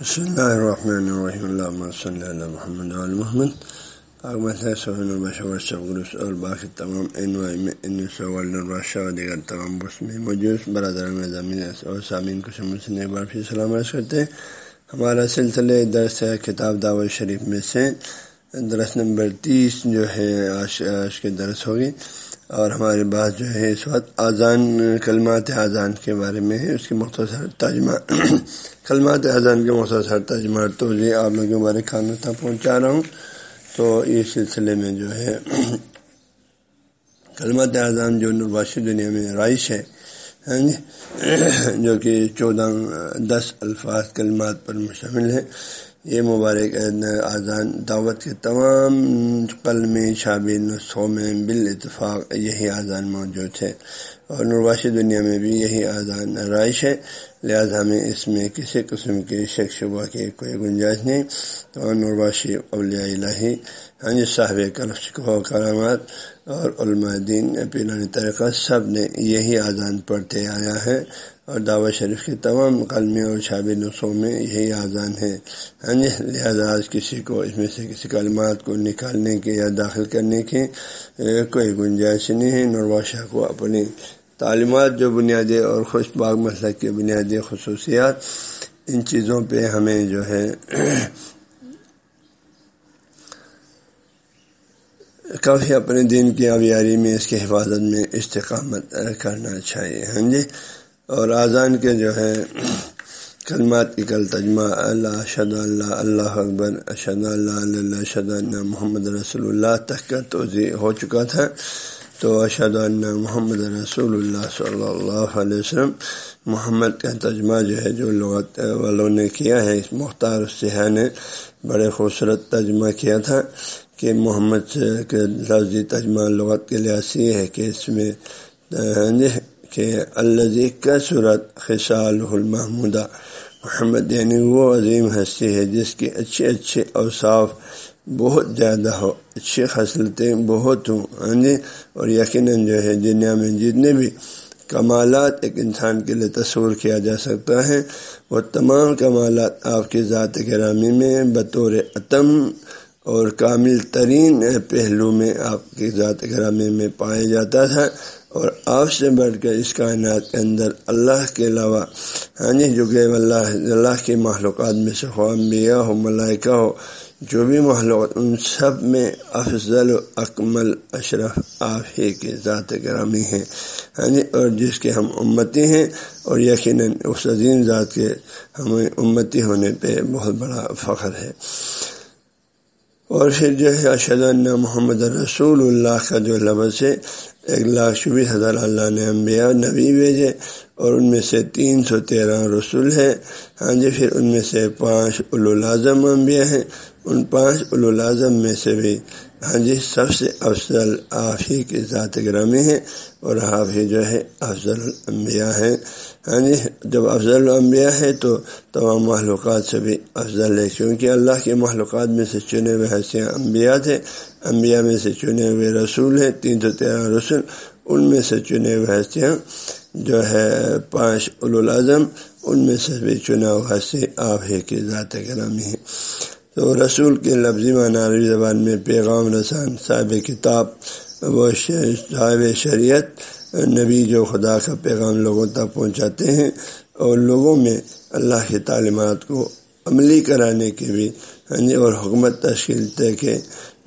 بسم اللہ الرحمن الرحیم اللہ صلی اللہ محمد محمد اور باقی تمام دیگر تمام بس میں موجود برادر میں زمین اور سامعین کو سے ایک بار پھر سلام عرض کرتے ہیں ہمارا سلسلے درس ہے کتاب دعوت شریف میں سے درس نمبر تیس جو ہے آج آج کے درس ہوگی اور ہماری بات جو ہے اس وقت اذان کلمات اذان کے بارے میں ہے، اس کی مختصر ترجمہ۔ کلمات اذان کے مختصر ترجمہ تو یہ آپ لوگوں کے بارے کھانا تک پہنچا رہا ہوں۔ تو اس سلسلے میں جو ہے کلمات اذان جو نرباشی دنیا میں رائش ہے ہاں جی؟ جو کہ چودہ، دس الفاظ کلمات پر مشتمل ہے۔ یہ مبارک اذان دعوت کے تمام قلم شابی نسخوں میں بال اتفاق یہی اذان موجود ہے اور نرواشی دنیا میں بھی یہی اذان رائش ہے۔ لہذا ہمیں اس میں کسی قسم کی شک شبہ کی کوئی گنجائش نہیں۔ تو نرواشی اولیاء الہی ہاں جی صاحب کلف کو کرامات اور علماء دین پیرانی طریقہ سب نے یہی اذان پڑھتے آیا ہے۔ اور دعوت شریف کے تمام قلمی اور شابی نسخوں میں یہی اذان ہے۔ ہاں جی لہٰذا آج کسی کو اس میں سے کسی کلمات کو نکالنے کے یا داخل کرنے کی کوئی گنجائش نہیں ہے۔ نرواشہ کو اپنی تعلیمات جو بنیادی اور خوش باغ مسلک کی بنیادی خصوصیات، ان چیزوں پہ ہمیں جو ہے کافی اپنے دین کی آبیاری میں، اس کی حفاظت میں استقامت کرنا چاہیے ہاں جی؟ اور اذان کے جو ہے کلمات کی کل تجمہ اللہ اشد اللہ اللہ اکبر اشد اللہ اللہ اشد اللہ محمد رسول اللہ، تک کا توضیع ہو چکا تھا۔ تو اشد اللہ محمد رسول اللہ صلی اللہ علیہ وسلم محمد کا تجمہ جو ہے جو لغت والوں نے کیا ہے، اس مختار سیاح نے بڑے خوبصورت تجمہ کیا تھا کہ محمد کے لفظی تجمہ لغت کے لحاظ سے ہے کہ اس میں ہاں جی، کہ الزی کا صورت خصال المحمودہ، محمد یعنی وہ عظیم ہستی ہے جس کے اچھے اچھے اوصاف بہت زیادہ ہو۔ اچھی خصلتیں بہت ہوں۔ ہاں جی اور یقیناً جو ہے، دنیا میں جتنے بھی کمالات ایک انسان کے لیے تصور کیا جا سکتا ہے، وہ تمام کمالات آپ کی ذات گرامی میں بطور عتم اور کامل ترین پہلو میں آپ کی ذات گرامی میں پایا جاتا تھا۔ اور آپ سے بڑھ کر اس کائنات کے اندر اللہ کے علاوہ ہاں جی جو کہ اللہ اللہ کی معلومات میں سے ہو انبیاء ہو، ملائکہ ہو جو بھی معلومات ان سب میں افضل و اکمل اشرف آپ ہی کے ذات گرامی ہیں۔ ہاں جی اور جس کے ہم امتی ہیں، اور یقیناً اس عظیم ذات کے ہمیں امتی ہونے پہ بہت بڑا فخر ہے۔ اور پھر جو ہے اشد اللہ محمد رسول اللہ کا جو لفظ ہے، ایک لاکھ چوبیس ہزار اللہ نے انبیاء نبی بھیجے، اور ان میں سے تین سو تیرہ رسول ہیں۔ ہاں جی پھر ان میں سے پانچ الازم انبیاء ہیں۔ ان پانچ الازم میں سے بھی ہاں جی سب سے افضل آپ ہی کے ذات گرامی ہیں اور آپ ہی جو ہے افضل الانبیاء ہیں۔ ہاں جی جب افضل الانبیاء ہے تو تمام معلومات سے بھی افضل ہے کیونکہ اللہ کے معلومات میں سے چنے ہوئے حیثیت انبیاء تھے، انبیاء میں سے چنے ہوئے رسول ہیں، تین سو تیرہ رسول، ان میں سے چنے ہوئے حیثیت جو ہے پانچ الاظم ان میں سے بھی چنا ہوا حیثی آپ ہی کی ذات گرامی ہے تو رسول کے لفظی عربی زبان میں پیغام رسان، صاحب کتاب وہ صاحب شریعت، نبی جو خدا کا پیغام لوگوں تک پہنچاتے ہیں اور لوگوں میں اللہ کی تعلیمات کو عملی کرانے کی بھی ہاں جی، اور حکومت تشکیل طے کے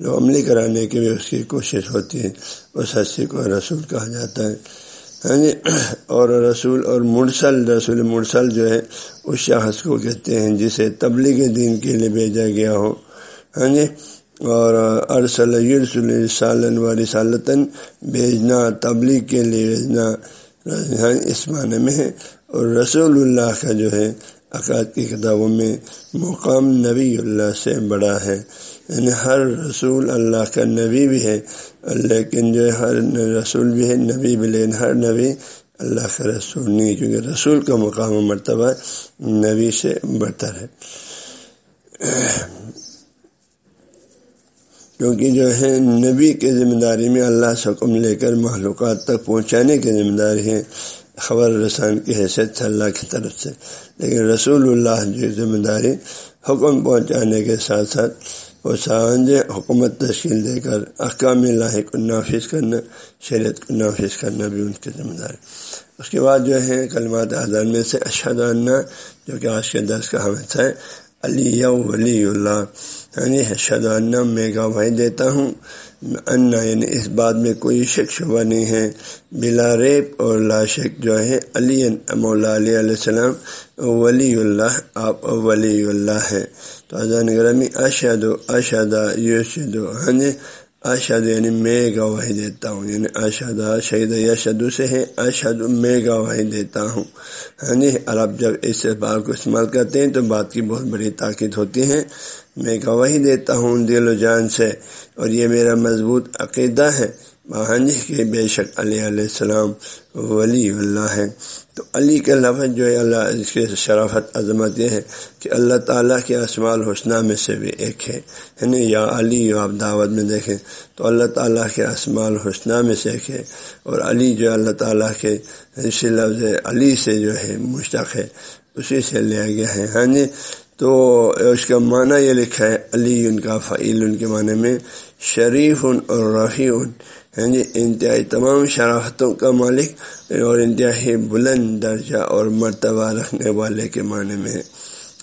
لوگ عملی کرانے کی بھی اس کی کوشش ہوتی ہے۔ اس ہستی کو رسول کہا جاتا ہے۔ ہاں جی؟ اور رسول اور مرسل، رسول مرسل جو ہے، اس شخص کو کہتے ہیں جسے تبلیغ دین کے لیے بھیجا گیا ہو۔ ہاں جی؟ اور ارسل رسالن و رسالتاً بھیجنا، تبلیغ کے لیے بھیجنا ہاں جی؟ اس معنی میں ہے۔ اور رسول اللہ کا جو ہے عقاد کی کتابوں میں مقام نبی اللہ سے بڑا ہے۔ یعنی ہر رسول اللہ کا نبی بھی ہے، لیکن جو ہے ہر رسول بھی ہے، نبی بھی، لیکن ہر نبی اللہ کا رسول نہیں کیونکہ رسول کا مقام و مرتبہ نبی سے برتر ہے۔ کیونکہ جو ہے نبی کے ذمہ داری میں اللہ سے حکم لے کر معلومات تک پہنچانے کی ذمہ داری ہے۔ خبر رسان کی حیثیت سے اللہ کی طرف سے۔ لیکن رسول اللہ جو ذمہ داری حکم پہنچانے کے ساتھ ساتھ وہ سانج حکومت تشکیل دے کر احکام اللہ کو نافذ کرنا، شریعت کو نافذ کرنا بھی ان کے ذمہ دار اس کے بعد جو ہے کلمات اذان میں سے اشہدانہ جو کہ آج کے درس کا حوثہ ہے علی ولی اللہ یعنی شدانہ میں گواہی دیتا ہوں انا یعنی اس بات میں کوئی شک شبہ نہیں ہے۔ بلا ریپ اور لا شک جو ہے، علی مولا علیہ علیہ السلام، ولی اللہ، آپ ولی اللہ ہے تو اذان گرامی اشد و اشدا یوشد ہاں جی اشد یعنی میں گواہی دیتا ہوں۔ یعنی اشدا شہید یشدو سے ہے اشد میں گواہی دیتا ہوں۔ ہاں جی عرب جب اس بات کو استعمال کرتے ہیں تو بات کی بہت بڑی تاکید ہوتی ہے۔ میں گواہی دیتا ہوں دل و جان سے، اور یہ میرا مضبوط عقیدہ ہے۔ ہاں جی کہ بے شک علیہ علیہ السلام ولی اللہ ہے تو علی کے لفظ جو ہے، اللہ اس کے شرافت، عظمت یہ ہے کہ اللہ تعالیٰ کے اسماع الحسنہ میں سے بھی ایک ہے۔ یعنی یا علی آپ دعوت میں دیکھیں، تو اللہ تعالیٰ کے اسماع الحسنہ میں سے ایک ہے۔ اور علی جو اللہ تعالیٰ کے اسی لفظ علی سے جو ہے، مشتق ہے، اسی سے لیا گیا ہے۔ ہاں جی تو اس کا معنی یہ لکھا ہے، علی ان کا، فعیل ان کے معنی میں، شریف ان اور رفیع ان۔ ہاں جی انتہائی تمام شرافتوں کا مالک اور انتہائی بلند درجہ اور مرتبہ رکھنے والے کے معنی میں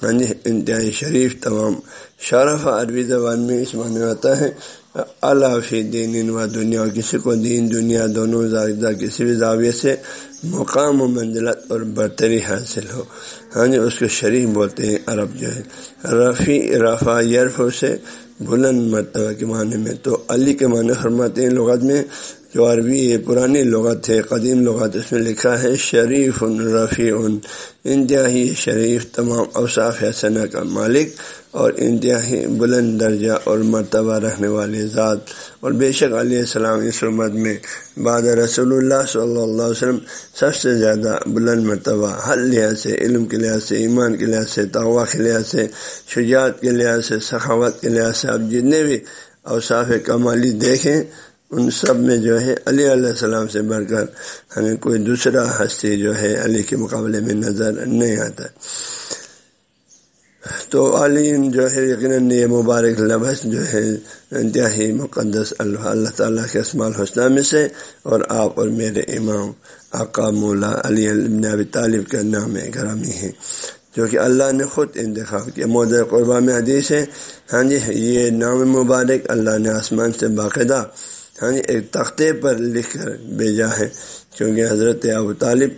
ہاں جی انتہائی شریف تمام شرف عربی زبان میں اس معنی آتا ہے۔ اللہ فی دین و دنیا کسی کو دین، دنیا دونوں زائدہ، کسی بھی زاویے سے مقام و منزلت اور برتری حاصل ہو۔ ہاں جی اس کو شریک بولتے ہیں عرب جو ہے رفیع رفا یرف سے بلند مرتبہ کے معنی میں تو علی کے معنی فرماتے ہیں لغت میں۔ جو عربی یہ پرانی لغت ہے، قدیم لغت، اس میں لکھا ہے، شریف ان رفیع ان انتہائی شریف تمام اوصاف حسنہ کا مالک اور انتہائی بلند درجہ اور مرتبہ رکھنے والی ذات اور بے شک علیہ السلام اس امت میں بعد رسول اللہ صلی اللہ علیہ وسلم سب سے زیادہ بلند مرتبہ ہر لحاظ سے، علم کے لحاظ سے، ایمان کے لحاظ سے توا کے لحاظ سے، شجاعت کے لحاظ سے، سخاوت کے لحاظ سے، آپ جتنے بھی اوصاف کمالی دیکھیں ان سب میں جو ہے علی علیہ السلام سے بڑھ کر ہمیں کوئی دوسرا ہستی جو ہے علی کے مقابلے میں نظر نہیں آتا۔ تو علیم جو ہے یقیناً یہ مبارک لفظ جو ہے انتہائی مقدس اللہ اللہ تعالیٰ کے اسماع الحسنہ میں سے اور آپ اور میرے امام آقا مولا علی ابی طالب کا نام گرامی ہے جو کہ اللہ نے خود انتخاب کیا۔ مود قربہ میں حدیث ہے۔ ہاں جی یہ نام مبارک اللہ نے آسمان سے باقاعدہ ہاں جی ایک تختے پر لکھ کر بھیجا ہے کیونکہ حضرت ابو طالب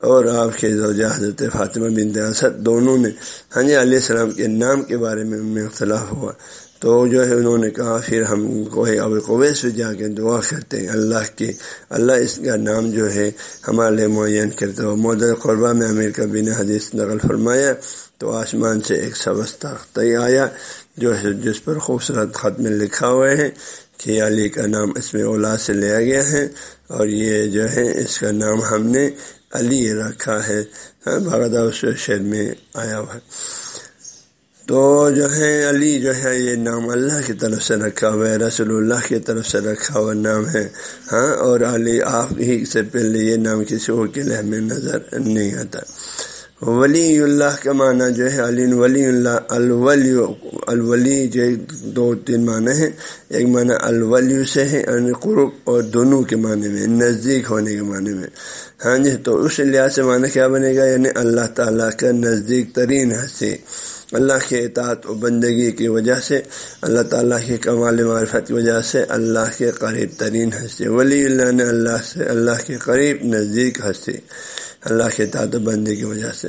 اور آپ کے زوجہ حضرت فاطمہ بن اسد دونوں میں ہاں جی علیہ السلام کے نام کے بارے میں ان میں اختلاف ہوا۔ تو جو ہے انہوں نے کہا، پھر ہم کو اب قویس سے جا کے دعا کرتے ہیں، اللہ کی اللہ اس کا نام جو ہے ہمارے لیے معین کرتے ہو مودر قربہ میں امیر کا بین حدیث نقل فرمایا، تو آسمان سے ایک سبز تختہ آیا، جو ہے جس پر خوبصورت خط میں لکھا ہوا ہے۔ کہ علی کا نام اس میں اولا سے لیا گیا ہے اور یہ جو ہے اس کا نام ہم نے علی رکھا ہے۔ ہاں، اس شہر میں آیا ہوا ہے۔ تو جو ہے علی جو ہے یہ نام اللہ کی طرف سے رکھا ہوا ہے رسول اللہ کی طرف سے رکھا ہوا نام ہے۔ ہاں اور علی آپ ہی سے پہلے یہ نام کسی اور کے لیے ہمیں نظر نہیں آتا۔ ولی اللہ کا معنی جو ہے علی ولی اللہ الولی الولی جو دو تین معنی ہیں۔ ایک معنی الولی سے ہے یعنی قرب، اور دونوں کے معنی میں، نزدیک ہونے کے معنی میں۔ ہاں جی تو اس لحاظ سے معنی کیا بنے گا؟ یعنی اللہ تعالیٰ کا نزدیک ترین ہنسی اللہ کے اطاعت و بندگی کی وجہ سے، اللہ تعالیٰ کے کمال معرفت کی وجہ سے اللہ کے قریب ترین ہنسی ولی اللہ نے اللہ سے، اللہ کے قریب نزدیک ہنسی اللہ کے تعت بندی کی وجہ سے۔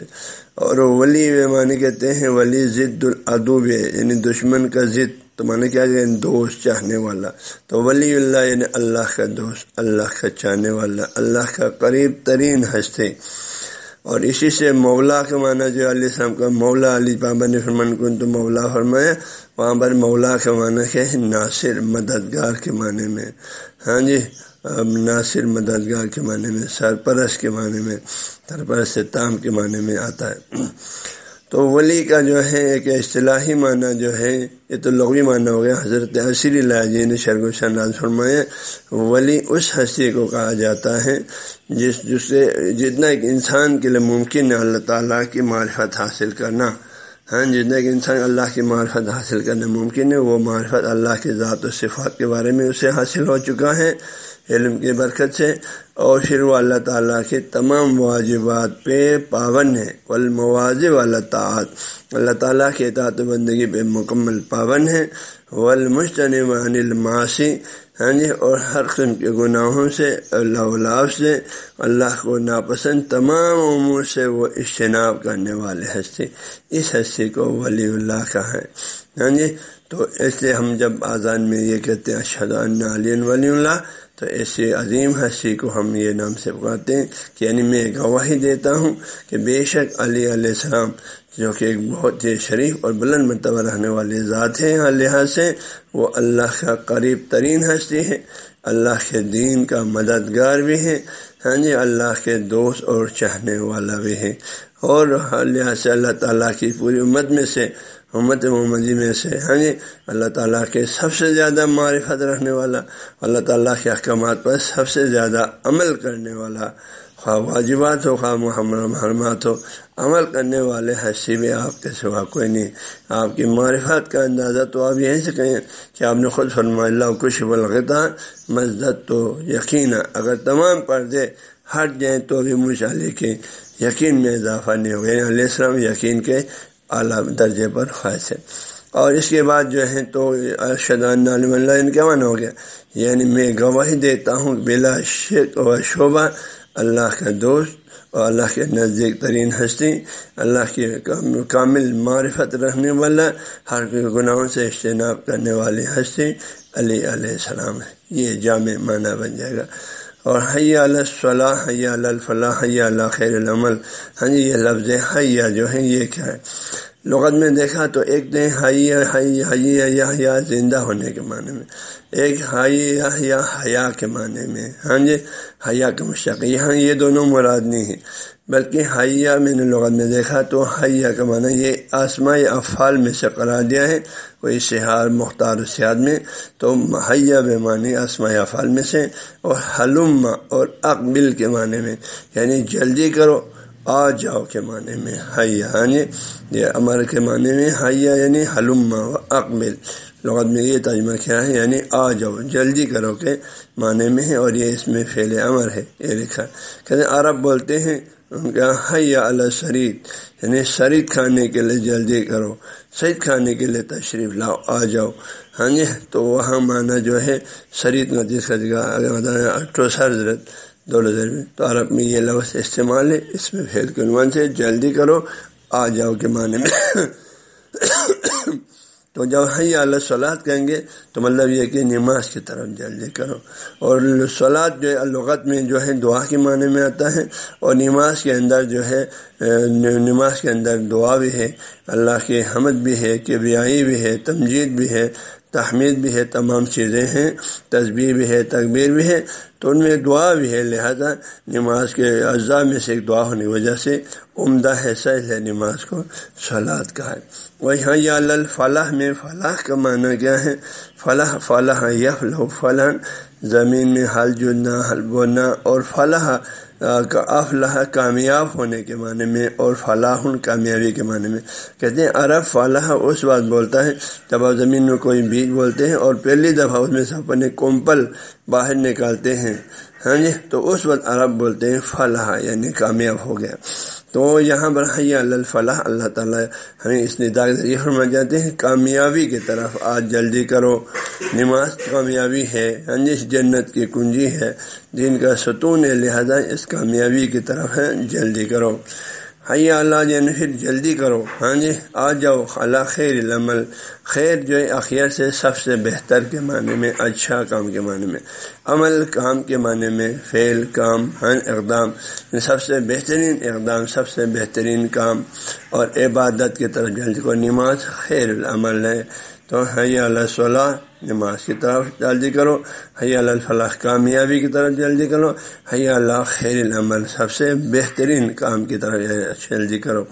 اور ولی معنی کہتے ہیں ولی ضد العدوب یعنی دشمن کا ضد۔ تو معنی کیا کہ یعنی دوست چاہنے والا۔ تو ولی اللہ یعنی اللہ کا دوست، اللہ کا چاہنے والا، اللہ کا قریب ترین ہستے۔ اور اسی سے مولا کا معنی جو علیہ السلام کا مولا علی بابا نے فرمان کن تو مولا فرمایا، وہاں پر مولا کا معنی کیا ہے؟ ناصر، مددگار کے معنی میں۔ ہاں جی ناصر مددگار کے معنی میں، سرپرست کے معنی میں، سرپرست تام کے معنی میں آتا ہے۔ تو ولی کا جو ہے، ایک اصطلاحی معنی جو ہے، یہ تو لغوی معنی ہو گیا۔ حضرت عصری اللہ جی نے شرگ و شناز فرمایا، ولی اس ہستی کو کہا جاتا ہے، جس جس سے جتنا ایک انسان کے لیے ممکن ہے اللہ تعالیٰ کی معرفت حاصل کرنا۔ ہاں جتنا ایک انسان اللہ کی معرفت حاصل کرنا ممکن ہے، وہ معرفت اللہ کے ذات و صفات کے بارے میں اسے حاصل ہو چکا ہے۔ علم کی برکت سے۔ اور پھر وہ اللہ تعالیٰ کے تمام واجبات پہ پابند ہے والمواجب اللہ تعت اللہ تعالیٰ کے اطاعت بندگی پہ مکمل پابند ہے والمشتنب عن الماسی ہاں جی اور ہر قسم کے گناہوں سے، اللہ سے، اللہ کو ناپسند تمام امور سے وہ اجتناب کرنے والے ہستی، اس ہستی کو ولی اللہ کا ہے۔ ہاں جی تو اس لیے ہم جب آزان میں یہ کہتے ہیں اشد علی ولی اللہ، تو ایسی عظیم ہستی کو ہم یہ نام سے پکارتے ہیں کہ یعنی میں گواہی دیتا ہوں کہ بے شک علی علیہ السلام جو کہ ایک بہت ہی شریف اور بلند مرتبہ رہنے والے ذات ہیں لحاظ سے وہ اللہ کا قریب ترین ہستی ہے اللہ کے دین کا مددگار بھی ہے ہاں جی اللہ کے دوست اور چاہنے والا بھی ہے اور لحاظ سے اللہ تعالیٰ کی پوری امت میں سے، امت محمدی میں سے ہاں جی اللہ تعالیٰ کے سب سے زیادہ معرفت رکھنے والا، اللہ تعالیٰ کے احکامات پر سب سے زیادہ عمل کرنے والا خواہ واجبات ہو خواہ محمد محرمات ہو عمل کرنے والے حسیب آپ کے سوا کوئی نہیں۔ آپ کی معرفت کا اندازہ تو آپ یہیں سے کہیں کہ آپ نے خود فرما اللہ کچھ بلغتا مزدت تو یقین اگر تمام پردے ہٹ جائیں تو بھی مشالے کے یقین میں اضافہ نہیں ہوگا۔ یعنی علیہ السلام یقین کے اعلیٰ درجے پر خواہش ہے۔ اور اس کے بعد جو ہے تو ارشدان عالم اللہ کیا مانا ہو گیا۔ یعنی میں گواہی دیتا ہوں بلا شک و شعبہ اللہ کا دوست اور اللہ کے نزدیک ترین ہستی، اللہ کی کامل معرفت رکھنے والا، ہر گناہوں سے اجتناب کرنے والی ہستی علی علیہ السلام ہے۔ یہ جامع معنی بن جائے گا۔ اور حیا الصلاح حیا الفلاح حیا اللہ خیر العمل۔ ہاں جی یہ لفظ حیا جو ہے، یہ کیا ہے؟ لغت میں دیکھا تو ایک دن حیا حیا یا زندہ ہونے کے معنی میں، ایک حیا یا حیا کے معنی میں ہاں جی حیا کے مشق یہاں یہ دونوں مراد نہیں ہیں، بلکہ حیا میں نے لغت میں دیکھا تو حیا کا معنی یہ آسمائی افعال میں سے قرار دیا ہے کوئی شہار مختار سیاد میں، تو حیا بے معنی آسمائی افعال میں سے، اور حلم اور اقبل کے معنی میں یعنی جلدی کرو آ جاؤ کے معنی میں حیا یعنی یہ امر کے معنی میں حیا یعنی حلم و اقبل۔ لغت میں یہ ترجمہ کیا ہے یعنی آ جاؤ، جلدی کرو کے معنی میں ہے اور یہ اس میں فیل امر ہے۔ یہ لکھا۔ کہتے عرب بولتے ہیں، ان کا حیا اللہ شرید یعنی شرید کھانے کے لیے جلدی کرو شہید کھانے کے لیے تشریف لاؤ، آ جاؤ۔ ہاں جی تو وہاں مانا جو ہے شرید کا جس کا جگہ حضرت دو لذر میں تو عرب میں یہ لفظ استعمال ہے۔ اس میں فیل کے عنوان سے جلدی کرو، آ جاؤ کے معنی میں۔ تو جب حی اللہ سلاد کہیں گے، تو مطلب یہ کہ نماز کی طرف جلدی کرو۔ اور سلاد جو ہے الغت میں جو ہے، دعا کے معنی میں آتا ہے۔ اور نماز کے اندر جو ہے نماز کے اندر دعا بھی ہے۔ اللہ کی حمد بھی ہے، کبریائی بھی ہے، تمجید بھی ہے۔ تحمید بھی ہے، تمام چیزیں ہیں تصبیح بھی ہے تقبیر بھی ہے، تو ان میں دعا بھی ہے، لہذا نماز کے اجزاء میں سے ایک دعا ہونے کی وجہ سے عمدہ ہے ہے نماز کو سلاد کا ہے۔ وہی ہاں یا فلاح میں، فلاح کا معنی کیا ہے؟ فلاح فلاح یف لو فلاح، زمین میں حل جلنا حل بونا اور فلاح افلاح کامیاب ہونے کے معنی میں اور فلاح کامیابی کے معنی میں۔ کہتے ہیں، عرب فلاح اس بات بولتا ہے، جب آپ زمین میں کوئی بیج بولتے ہیں اور پہلی دفعہ اس میں سے اپنے کومپل باہر نکالتے ہیں۔ ہاں جی؟ تو اس وقت عرب بولتے ہیں فلاح یعنی کامیاب ہو گیا تو یہاں پر حیا الفلاح، اللہ تعالیٰ ہمیں اس ندا کے ذریعے فرما جاتے ہیں کامیابی کی طرف آج جلدی کرو۔ نماز کامیابی ہے ہاں جی؟ جنت کی کنجی ہے۔ جن کا ستون ہے، لہذا اس کامیابی کی طرف ہے جلدی کرو۔ ہاں حیا اللہ جی، جن پھر جلدی کرو۔ ہاں جی آ جاؤ۔ اللہ خیر العمل۔ خیر جو ہے اخیر سے سب سے بہتر کے معنی میں اچھا کام کے معنی میں۔ عمل کام کے معنی میں، فعل کام ہاں اقدام۔ سب سے بہترین اقدام، سب سے بہترین کام۔ اور عبادت کی طرف جلدی کو نماز خیر العمل ہے۔ تو ہاں حیا اللہ، صلاح نماز کی طرف جلدی کرو۔ حیا الفلاح کامیابی کی طرف جلدی کرو۔ حیا اللہ خیر العمل سب سے بہترین کام کی طرف جلدی کرو۔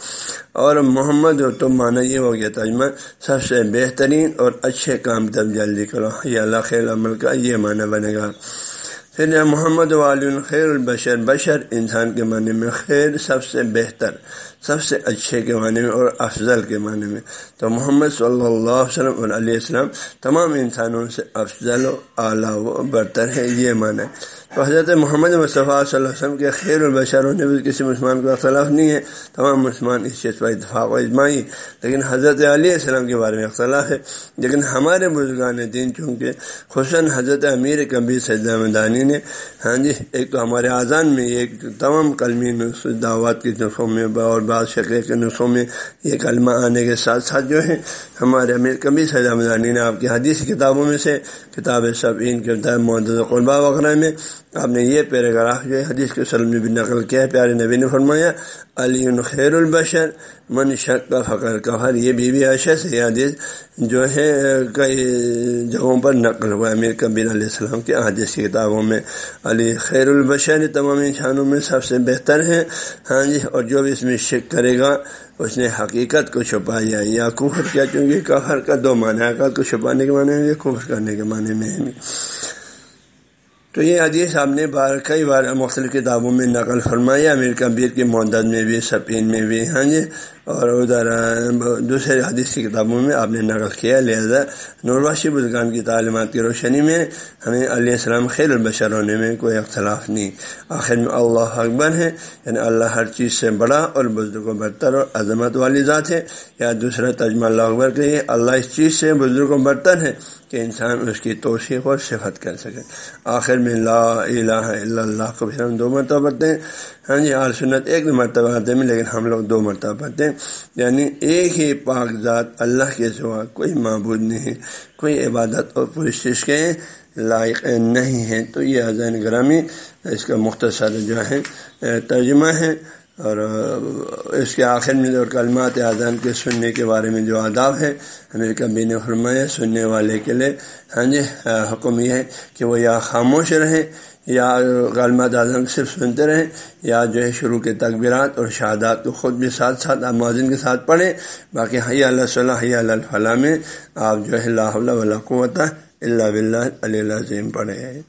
اور محمد و تم مانا یہ ہو گیا تجمہ سب سے بہترین اور اچھے کام تب جلدی کرو۔ حیا اللہ خیر العمل کا یہ معنی بنے گا۔ پھر محمد وال خیر البشر، بشر انسان کے معنی میں خیر سب سے بہتر۔ سب سے اچھے کے معنی میں اور افضل کے معنی میں۔ تو محمد صلی اللہ علیہ وسلم اور علیہ السلام تمام انسانوں سے افضل و اعلیٰ و برتر ہے یہ معنی ہے۔ تو حضرت محمد مصطفیٰ صلی اللہ علیہ وسلم کے خیر البشر ہونے بھی کسی مسلمان کو اختلاف نہیں ہے۔ تمام مسلمان اس چیز پر اتفاق و اجماعی لیکن حضرت علیہ السلام کے بارے میں اختلاف ہے۔ لیکن ہمارے بزرگان دین چونکہ خصاً حضرت امیر کبیر سجدہ مدانی نے ہاں جی ایک تو ہمارے اذان میں، ایک تمام کلمی دعوات کی نسخوں میں اور بعض شکل کے نسخوں میں یہ کلمہ آنے کے ساتھ ساتھ جو ہے ہمارے امیر کبیر سجدہ مدانی نے آپ کی حدیث کتابوں میں سے کتاب سب ان کے محدود قربہ وغیرہ میں آپ نے یہ پیراگراف جو ہے حدیث کے سلم نے بھی نقل کیا ہے، پیارے نبی نے فرمایا، علی خیر البشر، من شک کا فقر کا ہر یہ بی بی عائشہ سے حدیث جو ہے کئی جگہوں پر نقل ہوا امیر کبیر علیہ السلام کے حدیث کی کتابوں میں علی خیر البشر تمام انسانوں میں سب سے بہتر ہے ہاں جی اور جو بھی اس میں شک کرے گا، اس نے حقیقت کو چھپایا یا کفر کیا، چونکہ کفر کا دو معنی حقیقت کو چھپانے کے معنی میں کفر کرنے کے معنی میں ہے تو یہ حدیث آپ نے بار کئی بار مختلف کتابوں میں نقل فرمایا امیر کبیر کے مدد میں بھی سپین میں بھی۔ ہاں جی؟ اور ادھر دوسرے حدیث کی کتابوں میں آپ نے نقل کیا، لہذا نورواشی بزرگان کی تعلیمات کی روشنی میں ہمیں علیہ السلام خیر البشر ہونے میں کوئی اختلاف نہیں۔ آخر میں اللہ اکبر ہے یعنی اللہ ہر چیز سے بڑا اور بزرگ و برتر اور عظمت والی ذات ہے۔ یا دوسرا تجمہ اللہ اکبر کہیے اللہ اس چیز سے بزرگ و برتر ہے کہ انسان اس کی توثیق اور صفت کر سکے۔ آخر میں لا الہ الا اللہ کو پھر ہم دو مرتبہ پڑھتے ہیں۔ ہاں جی آر سنت ایک مرتبہ آتے ہیں، لیکن ہم لوگ دو مرتبہ پڑھتے ہیں۔ یعنی ایک ہی پاک ذات اللہ کے سوا کوئی معبود نہیں، کوئی عبادت اور پرشش کے لائق نہیں ہے۔ تو یہ عظین گرامی اس کا مختصر جو ہے ترجمہ ہے۔ اور اس کے آخر میں جو کلمات اذان کے سننے کے بارے میں جو آداب ہے امریکہ بین فرمایا، سننے والے کے لیے۔ ہاں جی حکم یہ ہے کہ وہ یا خاموش رہیں یا غلمت اعظم صرف سنتے رہیں، یا جو ہے شروع کے تقبیرات اور شہادات کو خود بھی ساتھ ساتھ آپ معذن کے ساتھ پڑھیں۔ باقی حی اللہ صلی حی اللہ فلاں میں آپ جو ہے اللہ قوت اللہ بلّہ علیہ عظیم پڑھیں۔